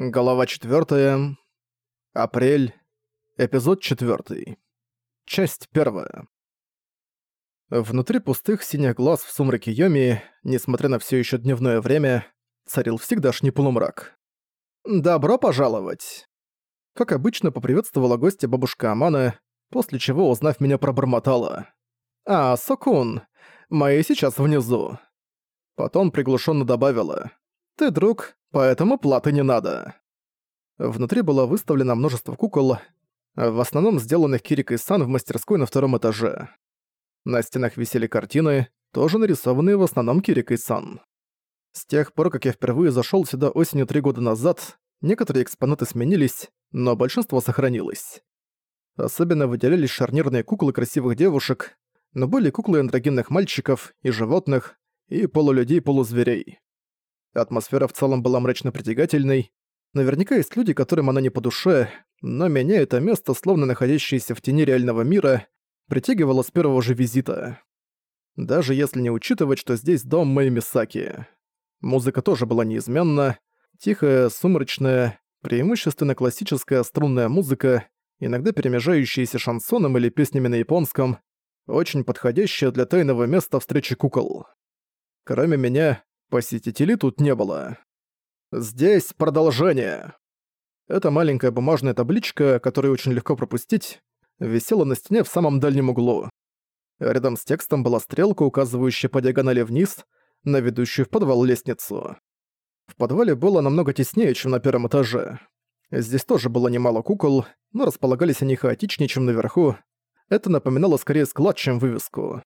Глава 4. Апрель. Эпизод 4. Часть 1. Внутри пустых синих глаз в сумраке Йоми, несмотря на все еще дневное время, царил всегдашний полумрак. «Добро пожаловать!» Как обычно, поприветствовала гостя бабушка Амана, после чего, узнав меня, пробормотала. «А, Сокун, мои сейчас внизу». Потом приглушенно добавила. «Ты друг, поэтому платы не надо». Внутри было выставлено множество кукол, в основном сделанных Кирикой Сан в мастерской на втором этаже. На стенах висели картины, тоже нарисованные в основном Кирикой Сан. С тех пор, как я впервые зашёл сюда осенью три года назад, некоторые экспонаты сменились, но большинство сохранилось. Особенно выделялись шарнирные куклы красивых девушек, но были куклы андрогинных мальчиков и животных, и полулюдей-полузверей. Атмосфера в целом была мрачно притягательной. Наверняка есть люди, которым она не по душе, но меня это место, словно находящееся в тени реального мира, притягивало с первого же визита. Даже если не учитывать, что здесь дом Мэй Мисаки. Музыка тоже была неизменна, тихая, сумрачная, преимущественно классическая струнная музыка, иногда перемежающаяся шансоном или песнями на японском, очень подходящая для тайного места встречи кукол. Кроме меня, Посетителей тут не было. Здесь продолжение. Эта маленькая бумажная табличка, которую очень легко пропустить, висела на стене в самом дальнем углу. Рядом с текстом была стрелка, указывающая по диагонали вниз, на ведущую в подвал лестницу. В подвале было намного теснее, чем на первом этаже. Здесь тоже было немало кукол, но располагались они хаотичнее, чем наверху. Это напоминало скорее склад, чем вывеску.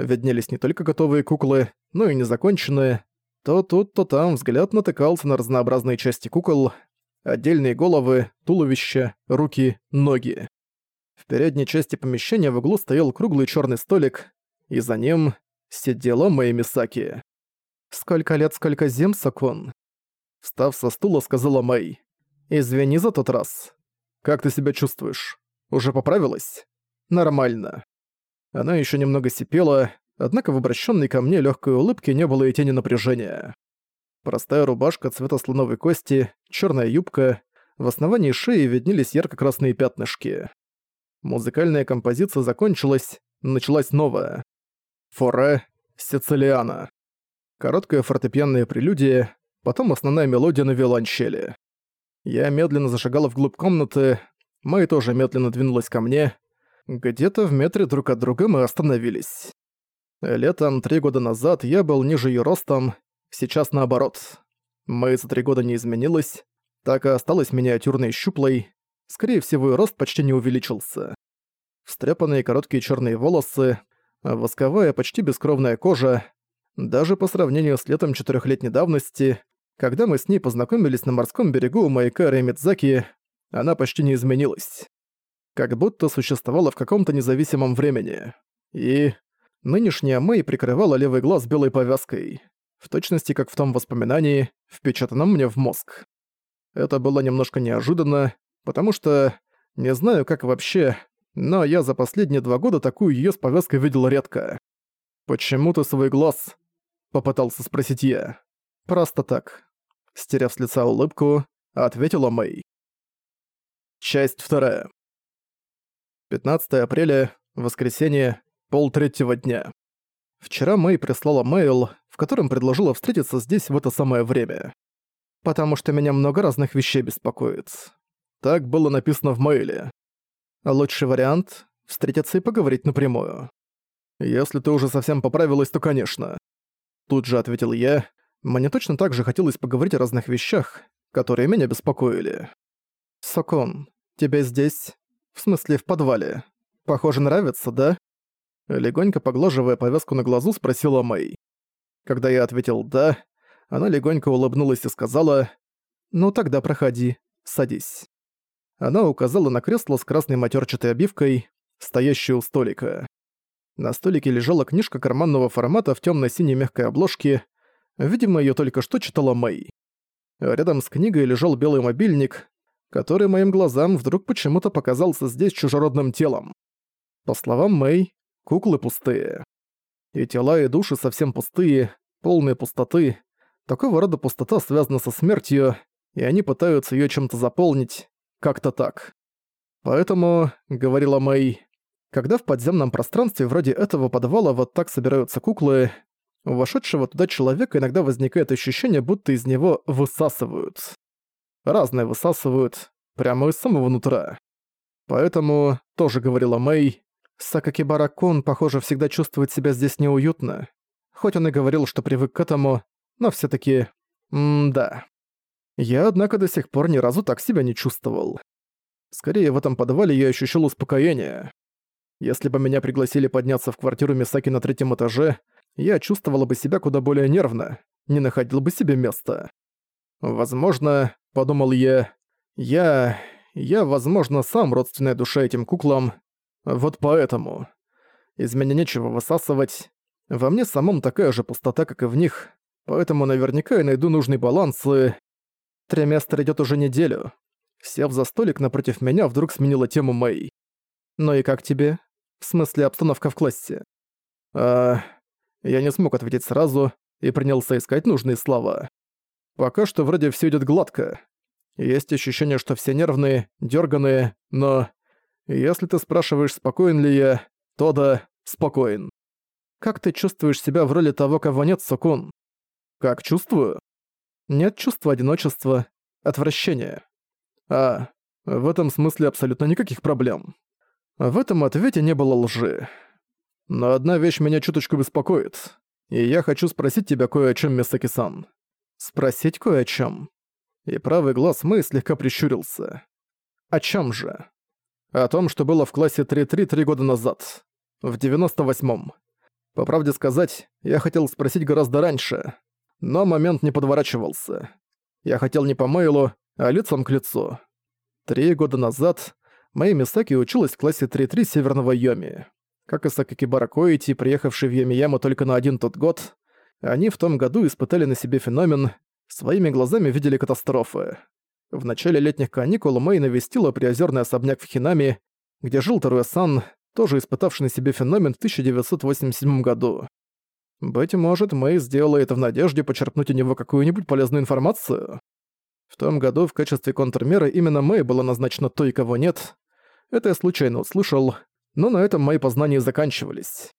Виднелись не только готовые куклы, но и незаконченные. То тут, то там взгляд натыкался на разнообразные части кукол, отдельные головы, туловища, руки, ноги. В передней части помещения в углу стоял круглый черный столик, и за ним сидела Мэй Мисаки. «Сколько лет, сколько зим, Сакун?» Встав со стула, сказала Мэй. «Извини за тот раз. Как ты себя чувствуешь? Уже поправилась?» «Нормально». Она еще немного сипела, однако в обращенной ко мне легкой улыбке не было и тени напряжения. Простая рубашка цвета слоновой кости, черная юбка, в основании шеи виднелись ярко-красные пятнышки. Музыкальная композиция закончилась, началась новая. Форе Сицилиана. Короткая фортепианная прелюдия, потом основная мелодия на виолончели. Я медленно зашагала вглубь комнаты, Мэй тоже медленно двинулась ко мне, где-то в метре друг от друга мы остановились. Летом три года назад я был ниже её ростом, сейчас наоборот. Мэй за три года не изменилась, так и осталась миниатюрной щуплой, скорее всего рост почти не увеличился. Встряпанные короткие чёрные волосы, восковая почти бескровная кожа, даже по сравнению с летом четырёхлетней давности, когда мы с ней познакомились на морском берегу у маяка Ремидзаки, она почти не изменилась как будто существовала в каком-то независимом времени. И нынешняя Мэй прикрывала левый глаз белой повязкой, в точности как в том воспоминании, впечатанном мне в мозг. Это было немножко неожиданно, потому что не знаю как вообще, но я за последние два года такую её с повязкой видел редко. «Почему ты свой глаз?» — попытался спросить я. «Просто так». Стерев с лица улыбку, ответила Мэй. Часть вторая. 15 апреля, воскресенье, полтретьего дня. Вчера Мэй прислала мейл, в котором предложила встретиться здесь в это самое время. «Потому что меня много разных вещей беспокоит». Так было написано в мейле. Лучший вариант — встретиться и поговорить напрямую. «Если ты уже совсем поправилась, то конечно». Тут же ответил я. Мне точно так же хотелось поговорить о разных вещах, которые меня беспокоили. «Сокон, тебя здесь в смысле, в подвале. Похоже, нравится, да?» Легонько поглаживая повязку на глазу, спросила Мэй. Когда я ответил «да», она легонько улыбнулась и сказала «Ну тогда проходи, садись». Она указала на кресло с красной матерчатой обивкой, стоящее у столика. На столике лежала книжка карманного формата в темно синей мягкой обложке. Видимо, ее только что читала Мэй. Рядом с книгой лежал белый мобильник, который моим глазам вдруг почему-то показался здесь чужеродным телом. По словам Мэй, куклы пустые. И тела, и души совсем пустые, полные пустоты. Такого рода пустота связана со смертью, и они пытаются её чем-то заполнить, как-то так. Поэтому, говорила Мэй, когда в подземном пространстве вроде этого подвала вот так собираются куклы, у вошедшего туда человека иногда возникает ощущение, будто из него высасывают. Разные высасывают, прямо из самого нутра. Поэтому, тоже говорила Мэй, Сакакибара-кун, похоже, всегда чувствует себя здесь неуютно. Хоть он и говорил, что привык к этому, но все таки М-да. Я, однако, до сих пор ни разу так себя не чувствовал. Скорее, в этом подвале я ощущал успокоение. Если бы меня пригласили подняться в квартиру Мисаки на третьем этаже, я чувствовала бы себя куда более нервно, не находил бы себе места. Возможно, подумал я, я... я, возможно, сам родственная душа этим куклам. Вот поэтому. Из меня нечего высасывать. Во мне самом такая же пустота, как и в них, поэтому наверняка я найду нужный баланс и... Триместр идёт уже неделю. Сев за столик напротив меня, вдруг сменила тему Мэй. «Ну и как тебе? В смысле, обстановка в классе?» «А...» Я не смог ответить сразу и принялся искать нужные слова. Пока что вроде все идет гладко. Есть ощущение, что все нервные, дерганые, но... Если ты спрашиваешь, спокоен ли я, то да, спокоен. Как ты чувствуешь себя в роли того, кого нет, Сукун? Как чувствую? Нет чувства одиночества, отвращения. А, в этом смысле абсолютно никаких проблем. В этом ответе не было лжи. Но одна вещь меня чуточку беспокоит, и я хочу спросить тебя кое о чем, Мисаки-сан. Спросить кое о чем. И правый глаз Мэй слегка прищурился. О чем же? О том, что было в классе 3-3 три года назад. В 98-м. По правде сказать, я хотел спросить гораздо раньше, но момент не подворачивался. Я хотел не по мейлу, а лицом к лицу. Три года назад Мэй Мисаки училась в классе 3-3 Северного Йоми. Как и Сакакибара Коити, приехавший в Йомияму только на один тот год, они в том году испытали на себе феномен, своими глазами видели катастрофы. В начале летних каникул Мэй навестила приозерный особняк в Хинами, где жил Таруэ-сан, тоже испытавший на себе феномен в 1987 году. Быть может, Мэй сделала это в надежде почерпнуть у него какую-нибудь полезную информацию? В том году в качестве контрмеры именно Мэй была назначена той, кого нет. Это я случайно услышал, но на этом мои познания заканчивались.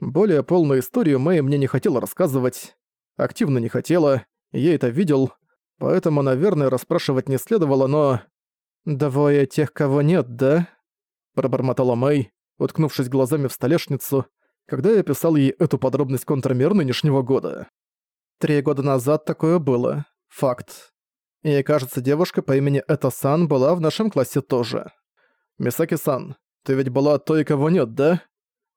Более полную историю Мэй мне не хотела рассказывать, активно не хотела, я это видел, поэтому, наверное, расспрашивать не следовало, но... «Двое тех, кого нет, да?» Пробормотала Мэй, уткнувшись глазами в столешницу, когда я писал ей эту подробность контрмер нынешнего года. Три года назад такое было. Факт. И кажется, девушка по имени Эта-сан была в нашем классе тоже. Мисаки-сан, ты ведь была той, кого нет, да?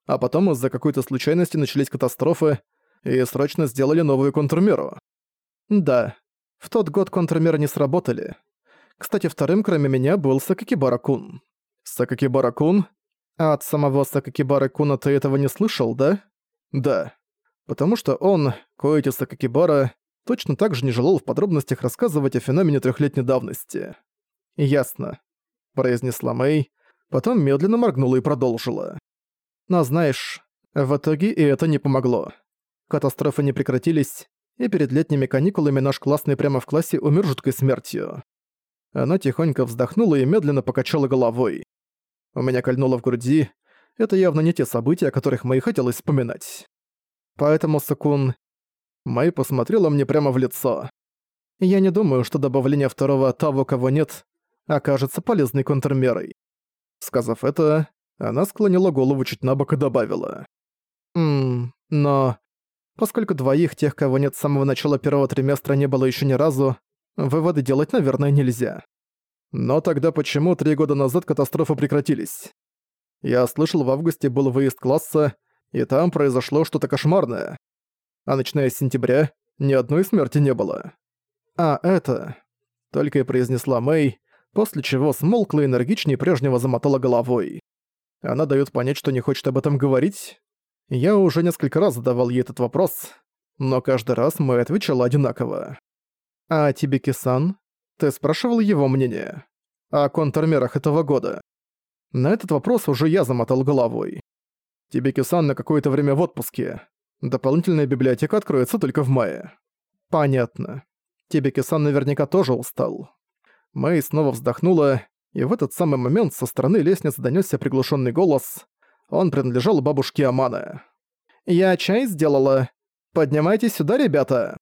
А потом из-за какой-то случайности начались катастрофы, и срочно сделали новую контрмеру. Да, в тот год контрмеры не сработали. Кстати, вторым, кроме меня, был Сакакибара-кун. Сакакибара-кун? А от самого Сакакибара-куна ты этого не слышал, да? Да. Потому что он, Коэти Сакакибара, точно так же не желал в подробностях рассказывать о феномене трехлетней давности. «Ясно», — произнесла Мэй, потом медленно моргнула и продолжила. «Но знаешь, в итоге и это не помогло. Катастрофы не прекратились, и перед летними каникулами наш классный прямо в классе умер жуткой смертью». Она тихонько вздохнула и медленно покачала головой. У меня кольнуло в груди. Это явно не те события, о которых Мэй хотелось вспоминать. Поэтому, Сакун... Мэй посмотрела мне прямо в лицо. Я не думаю, что добавление второго того, кого нет, окажется полезной контрмерой. Сказав это, она склонила голову чуть на бок и добавила. «Ммм, но... Поскольку двоих тех, кого нет с самого начала первого триместра не было еще ни разу, выводы делать, наверное, нельзя. Но тогда почему три года назад катастрофы прекратились? Я слышал, в августе был выезд класса, и там произошло что-то кошмарное. А начиная с сентября ни одной смерти не было. А это... Только и произнесла Мэй, после чего смолкла энергичнее прежнего замотала головой. Она даёт понять, что не хочет об этом говорить. Я уже несколько раз задавал ей этот вопрос, но каждый раз Мэй отвечала одинаково. «А тебе, Кисан? Ты спрашивал его мнение? О контрмерах этого года?» На этот вопрос уже я замотал головой. Тибеки-сан на какое-то время в отпуске. Дополнительная библиотека откроется только в мае. Понятно. Тибики-сан наверняка тоже устал. Мэй снова вздохнула, и в этот самый момент со стороны лестницы донёсся приглушённый голос. Он принадлежал бабушке Аманы. «Я чай сделала. Поднимайтесь сюда, ребята!»